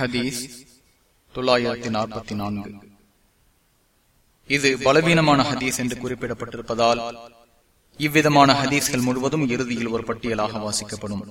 ஹதீஸ் தொள்ளாயிரத்தி நாற்பத்தி நான்கு. இது பலவீனமான ஹதீஸ் என்று குறிப்பிடப்பட்டிருப்பதால் இவ்விதமான ஹதீஸ்கள் முழுவதும் இறுதியில் ஒரு பட்டியலாக வாசிக்கப்படும்.